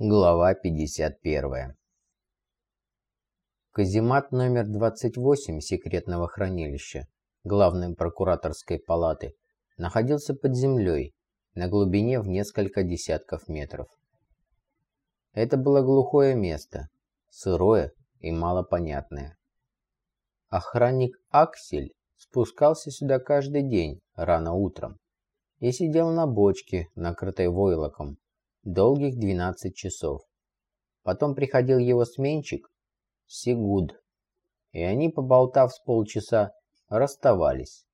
Глава 51. Каземат номер 28 секретного хранилища главной прокураторской палаты находился под землей на глубине в несколько десятков метров. Это было глухое место, сырое и малопонятное. Охранник Аксель спускался сюда каждый день рано утром и сидел на бочке, накрытой войлоком, долгих 12 часов. Потом приходил его сменщик, Сигуд, и они, поболтав с полчаса, расставались.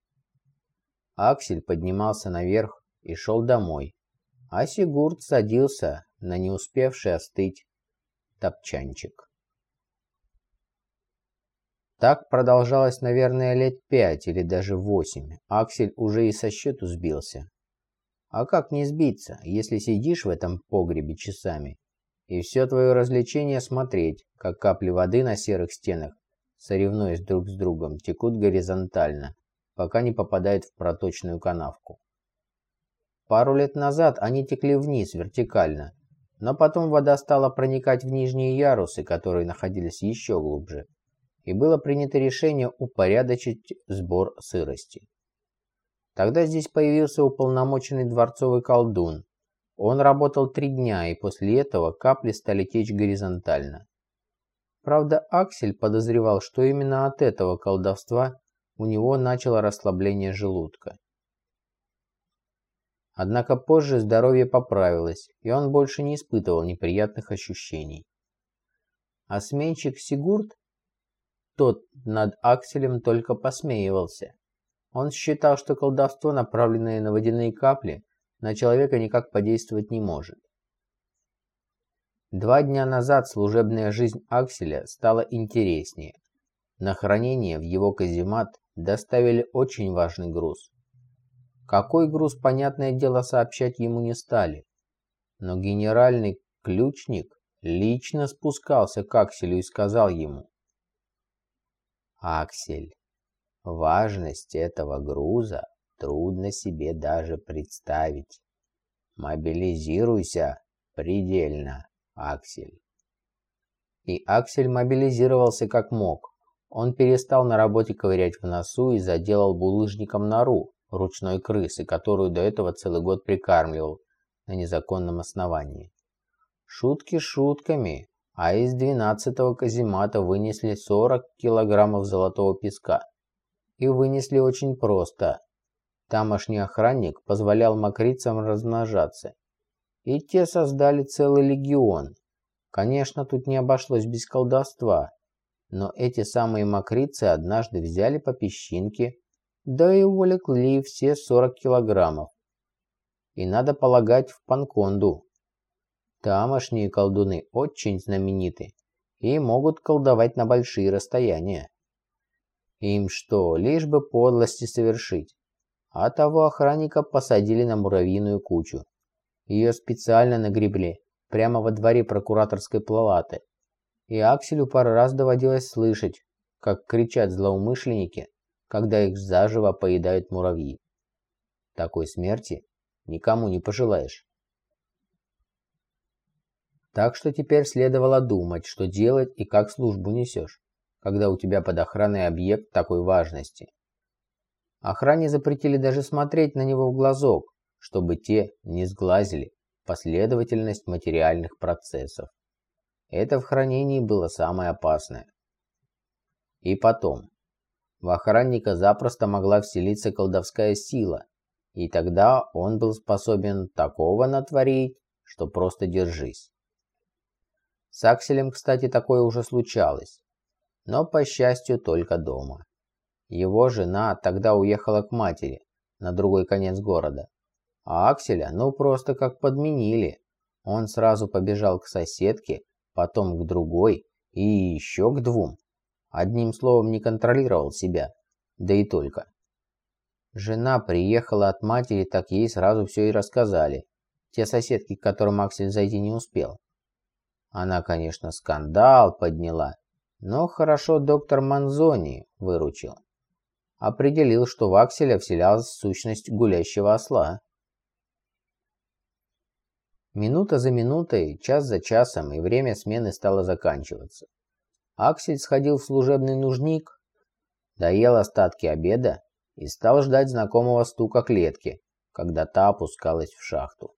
Аксель поднимался наверх и шел домой, а Сигурд садился на не успевший остыть топчанчик. Так продолжалось, наверное, лет пять или даже восемь. Аксель уже и со счету сбился. А как не сбиться, если сидишь в этом погребе часами, и все твое развлечение смотреть, как капли воды на серых стенах, соревнуясь друг с другом, текут горизонтально, пока не попадают в проточную канавку. Пару лет назад они текли вниз вертикально, но потом вода стала проникать в нижние ярусы, которые находились еще глубже, и было принято решение упорядочить сбор сырости. Тогда здесь появился уполномоченный дворцовый колдун. Он работал три дня, и после этого капли стали течь горизонтально. Правда, Аксель подозревал, что именно от этого колдовства у него начало расслабление желудка. Однако позже здоровье поправилось, и он больше не испытывал неприятных ощущений. А сменщик Сигурд, тот над Акселем только посмеивался. Он считал, что колдовство, направленное на водяные капли, на человека никак подействовать не может. Два дня назад служебная жизнь Акселя стала интереснее. На хранение в его каземат доставили очень важный груз. Какой груз, понятное дело, сообщать ему не стали. Но генеральный ключник лично спускался к Акселю и сказал ему. «Аксель, Важность этого груза трудно себе даже представить. Мобилизируйся предельно, Аксель. И Аксель мобилизировался как мог. Он перестал на работе ковырять в носу и заделал булыжником нору ручной крысы, которую до этого целый год прикармливал на незаконном основании. Шутки шутками, а из двенадцатого каземата вынесли 40 килограммов золотого песка и вынесли очень просто. Тамошний охранник позволял мокрицам размножаться. И те создали целый легион. Конечно, тут не обошлось без колдовства, но эти самые мокрицы однажды взяли по песчинке, да и увлекли все 40 килограммов. И надо полагать в Панконду. Тамошние колдуны очень знамениты и могут колдовать на большие расстояния. Им что, лишь бы подлости совершить. А того охранника посадили на муравьиную кучу. Ее специально нагребли, прямо во дворе прокураторской палаты. И Акселю пару раз доводилось слышать, как кричат злоумышленники, когда их заживо поедают муравьи. Такой смерти никому не пожелаешь. Так что теперь следовало думать, что делать и как службу несешь когда у тебя под охраной объект такой важности. Охране запретили даже смотреть на него в глазок, чтобы те не сглазили последовательность материальных процессов. Это в хранении было самое опасное. И потом, в охранника запросто могла вселиться колдовская сила, и тогда он был способен такого натворить, что просто держись. С Акселем, кстати, такое уже случалось но, по счастью, только дома. Его жена тогда уехала к матери, на другой конец города. А Акселя, ну просто как подменили. Он сразу побежал к соседке, потом к другой и еще к двум. Одним словом, не контролировал себя, да и только. Жена приехала от матери, так ей сразу все и рассказали. Те соседки, к которым Аксель зайти не успел. Она, конечно, скандал подняла, но хорошо доктор Манзони выручил. Определил, что в Акселя вселялась сущность гулящего осла. Минута за минутой, час за часом, и время смены стало заканчиваться. Аксель сходил в служебный нужник, доел остатки обеда и стал ждать знакомого стука клетки, когда та опускалась в шахту.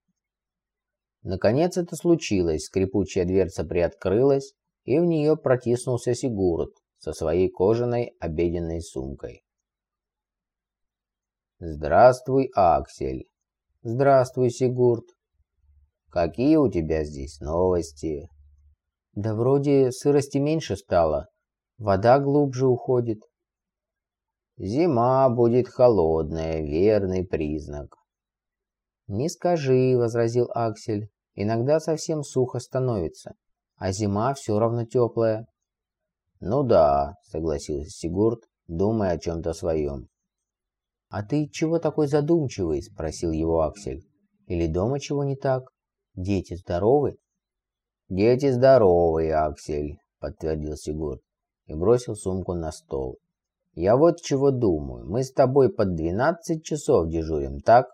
Наконец это случилось, скрипучая дверца приоткрылась, и в нее протиснулся Сигурд со своей кожаной обеденной сумкой. «Здравствуй, Аксель!» «Здравствуй, Сигурд!» «Какие у тебя здесь новости?» «Да вроде сырости меньше стало. Вода глубже уходит». «Зима будет холодная, верный признак». «Не скажи», — возразил Аксель. «Иногда совсем сухо становится, а зима все равно теплая». «Ну да», — согласился Сигурд, думая о чем-то своем. «А ты чего такой задумчивый?» — спросил его Аксель. «Или дома чего не так? Дети здоровы?» «Дети здоровые, Аксель», — подтвердил Сигурд и бросил сумку на стол. «Я вот чего думаю. Мы с тобой под двенадцать часов дежурим, так?»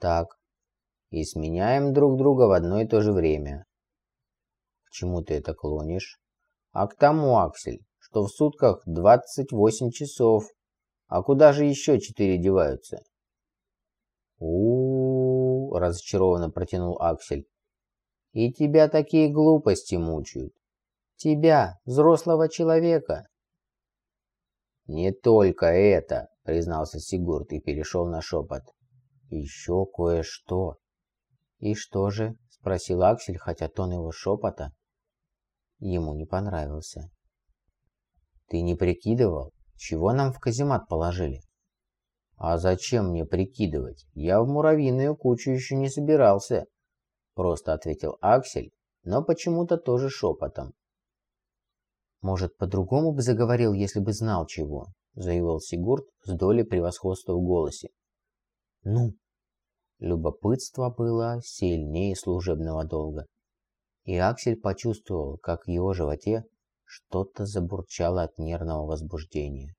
«Так». «И сменяем друг друга в одно и то же время». «К чему ты это клонишь?» «А к тому, Аксель, что в сутках двадцать восемь часов, а куда же еще четыре деваются? у, -у, -у разочарованно протянул Аксель. И тебя такие глупости мучают. Тебя, взрослого человека. Не только это, признался Сигурд и перешел на шепот. Еще кое-что. И что же? Спросил Аксель, хотя тон его шепота ему не понравился. Ты не прикидывал, чего нам в каземат положили? А зачем мне прикидывать? Я в муравьиную кучу еще не собирался. Просто ответил Аксель, но почему-то тоже шепотом. Может, по-другому бы заговорил, если бы знал чего, заявил Сигурд с долей превосходства в голосе. Ну, любопытство было сильнее служебного долга. И Аксель почувствовал, как в его животе что-то забурчало от нервного возбуждения.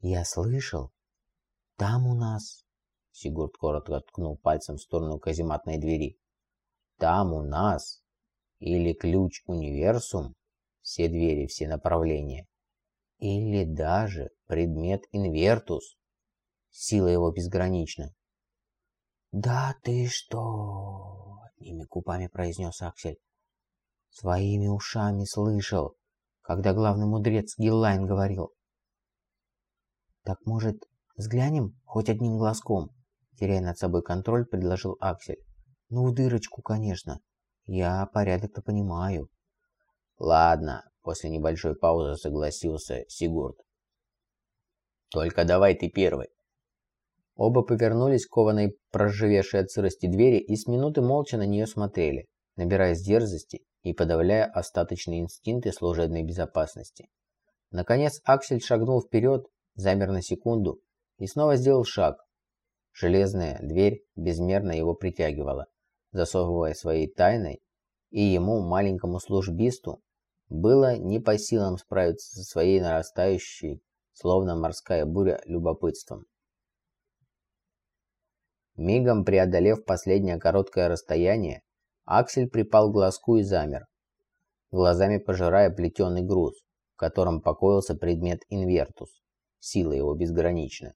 «Я слышал. Там у нас...» Сигурд коротко ткнул пальцем в сторону казематной двери. «Там у нас...» Или ключ универсум, все двери, все направления. Или даже предмет инвертус. Сила его безгранична. «Да ты что?» — одними губами произнес Аксель. «Своими ушами слышал когда главный мудрец Гиллайн говорил. «Так, может, взглянем хоть одним глазком?» Теряя над собой контроль, предложил Аксель. «Ну, в дырочку, конечно. Я порядок-то понимаю». «Ладно», — после небольшой паузы согласился Сигурд. «Только давай ты первый». Оба повернулись к кованой проживевшей от сырости двери и с минуты молча на нее смотрели, набираясь дерзости и подавляя остаточные инстинкты служебной безопасности. Наконец Аксель шагнул вперед, замер на секунду и снова сделал шаг. Железная дверь безмерно его притягивала, засовывая своей тайной, и ему, маленькому службисту, было не по силам справиться со своей нарастающей, словно морская буря, любопытством. Мигом преодолев последнее короткое расстояние, Аксель припал к глазку и замер, глазами пожирая плетеный груз, в котором покоился предмет инвертус. Сила его безгранична.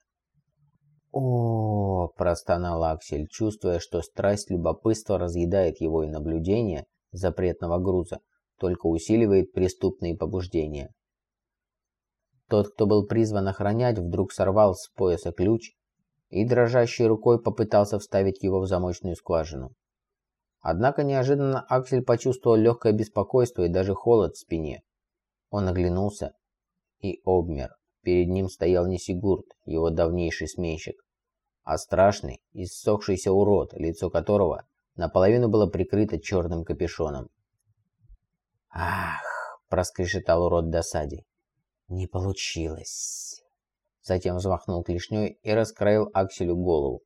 О, простонал Аксель, чувствуя, что страсть любопытства разъедает его и наблюдение запретного груза, только усиливает преступные побуждения. Тот, кто был призван охранять, вдруг сорвал с пояса ключ и дрожащей рукой попытался вставить его в замочную скважину. Однако неожиданно Аксель почувствовал легкое беспокойство и даже холод в спине. Он оглянулся и обмер. Перед ним стоял не Сигурд, его давнейший сменщик, а страшный, иссохшийся урод, лицо которого наполовину было прикрыто черным капюшоном. «Ах!» – проскрешетал урод досаде. «Не получилось!» Затем взмахнул клешней и раскроил Акселю голову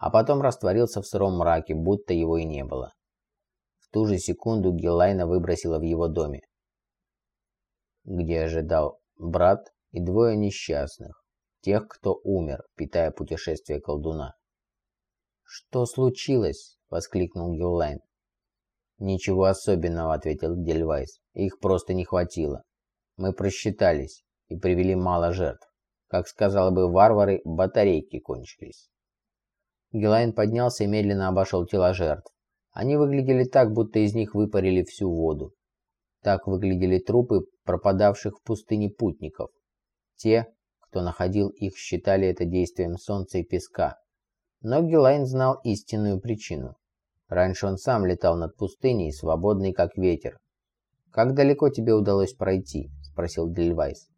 а потом растворился в сыром мраке, будто его и не было. В ту же секунду Гелайна выбросила в его доме, где ожидал брат и двое несчастных, тех, кто умер, питая путешествие колдуна. «Что случилось?» — воскликнул Геллайн. «Ничего особенного», — ответил Дельвайс. «Их просто не хватило. Мы просчитались и привели мало жертв. Как сказал бы варвары, батарейки кончились». Гелайн поднялся и медленно обошел тела жертв. Они выглядели так, будто из них выпарили всю воду. Так выглядели трупы пропадавших в пустыне путников. Те, кто находил их, считали это действием солнца и песка. Но Гелайн знал истинную причину. Раньше он сам летал над пустыней, свободный как ветер. «Как далеко тебе удалось пройти?» – спросил Дельвайс.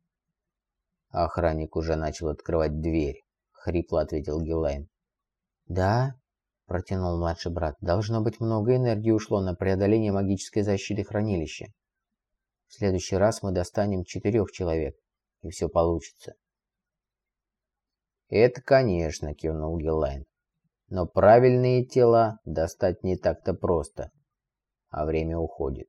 Охранник уже начал открывать дверь, — хрипло ответил Гелайн. «Да?» — протянул младший брат. «Должно быть, много энергии ушло на преодоление магической защиты хранилища. В следующий раз мы достанем четырех человек, и все получится». «Это, конечно», — кивнул Гелайн. «Но правильные тела достать не так-то просто, а время уходит».